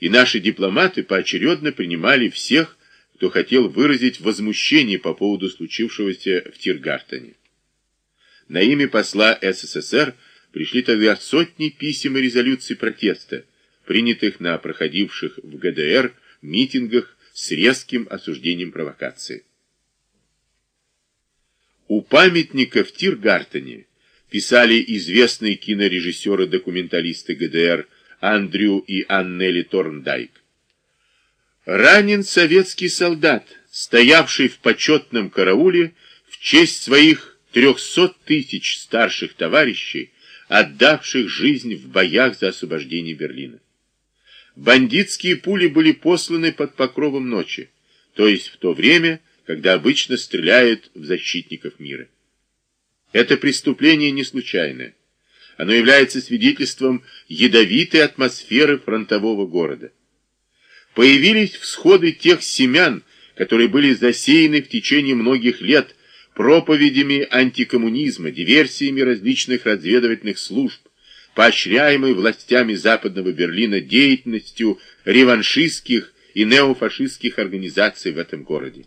и наши дипломаты поочередно принимали всех, кто хотел выразить возмущение по поводу случившегося в Тиргартене. На имя посла СССР пришли тогда сотни писем и резолюций протеста, принятых на проходивших в ГДР митингах с резким осуждением провокации. У памятника в Тиргартене писали известные кинорежиссеры-документалисты ГДР Андрю и Аннели Торндайк. Ранен советский солдат, стоявший в почетном карауле в честь своих трехсот тысяч старших товарищей, отдавших жизнь в боях за освобождение Берлина. Бандитские пули были посланы под покровом ночи, то есть в то время, когда обычно стреляют в защитников мира. Это преступление не случайное. Оно является свидетельством ядовитой атмосферы фронтового города. Появились всходы тех семян, которые были засеяны в течение многих лет проповедями антикоммунизма, диверсиями различных разведывательных служб, поощряемой властями Западного Берлина деятельностью реваншистских и неофашистских организаций в этом городе.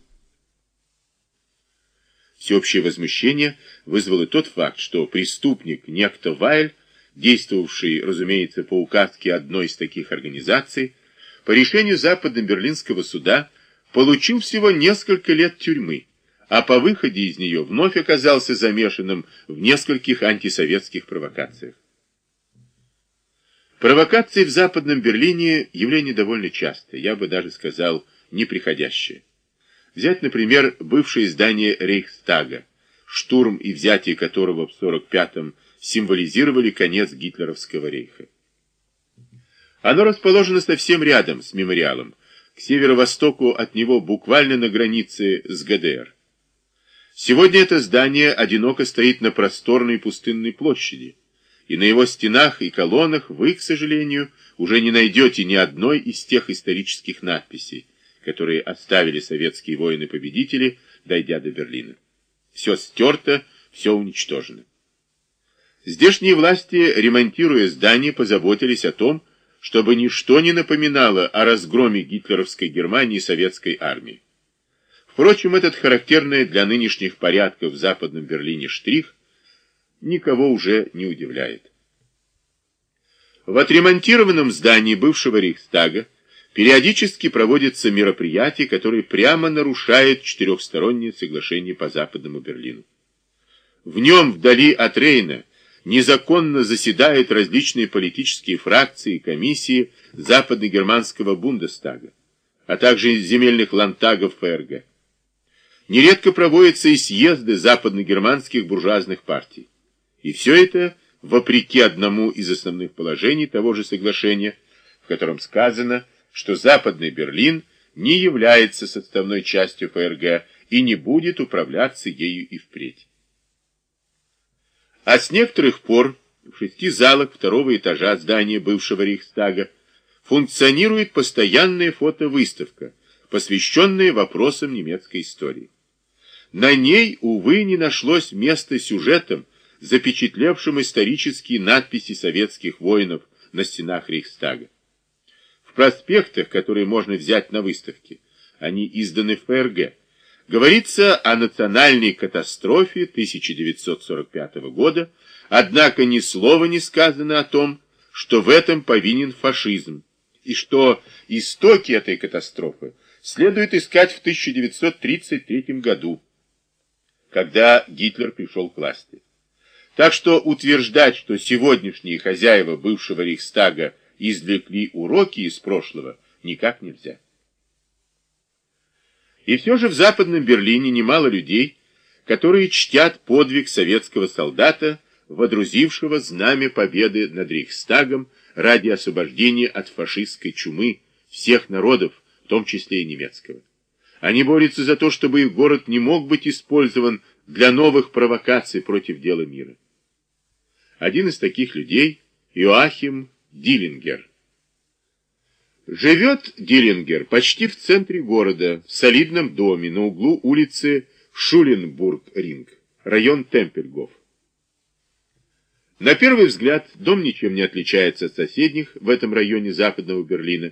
Всеобщее возмущение вызвало тот факт, что преступник некто Вайль, действовавший, разумеется, по указке одной из таких организаций, по решению Западно-Берлинского суда получил всего несколько лет тюрьмы, а по выходе из нее вновь оказался замешанным в нескольких антисоветских провокациях. Провокации в Западном Берлине явление довольно частое, я бы даже сказал, неприходящее. Взять, например, бывшее здание Рейхстага, штурм и взятие которого в 45-м символизировали конец гитлеровского рейха. Оно расположено совсем рядом с мемориалом, к северо-востоку от него буквально на границе с ГДР. Сегодня это здание одиноко стоит на просторной пустынной площади, и на его стенах и колоннах вы, к сожалению, уже не найдете ни одной из тех исторических надписей, которые оставили советские воины-победители, дойдя до Берлина. Все стерто, все уничтожено. Здешние власти, ремонтируя здание, позаботились о том, чтобы ничто не напоминало о разгроме гитлеровской Германии и советской армии. Впрочем, этот характерный для нынешних порядков в Западном Берлине штрих никого уже не удивляет. В отремонтированном здании бывшего Рейхстага Периодически проводятся мероприятия, которые прямо нарушают четырехстороннее соглашение по Западному Берлину. В нем, вдали от Рейна, незаконно заседают различные политические фракции и комиссии западно-германского Бундестага, а также земельных лантагов ФРГ. Нередко проводятся и съезды западно-германских буржуазных партий. И все это вопреки одному из основных положений того же соглашения, в котором сказано – что Западный Берлин не является составной частью ФРГ и не будет управляться ею и впредь. А с некоторых пор в шести залах второго этажа здания бывшего Рейхстага функционирует постоянная фотовыставка, посвященная вопросам немецкой истории. На ней, увы, не нашлось места сюжетам, запечатлевшим исторические надписи советских воинов на стенах Рейхстага проспектах, которые можно взять на выставке, они изданы в ФРГ, говорится о национальной катастрофе 1945 года, однако ни слова не сказано о том, что в этом повинен фашизм, и что истоки этой катастрофы следует искать в 1933 году, когда Гитлер пришел к власти. Так что утверждать, что сегодняшние хозяева бывшего Рейхстага извлекли уроки из прошлого, никак нельзя. И все же в Западном Берлине немало людей, которые чтят подвиг советского солдата, водрузившего знамя победы над Рейхстагом ради освобождения от фашистской чумы всех народов, в том числе и немецкого. Они борются за то, чтобы их город не мог быть использован для новых провокаций против дела мира. Один из таких людей – Иоахим Диллингер. Живет Диллингер почти в центре города, в солидном доме на углу улицы Шуленбург-Ринг, район Темпельгоф. На первый взгляд дом ничем не отличается от соседних в этом районе западного Берлина.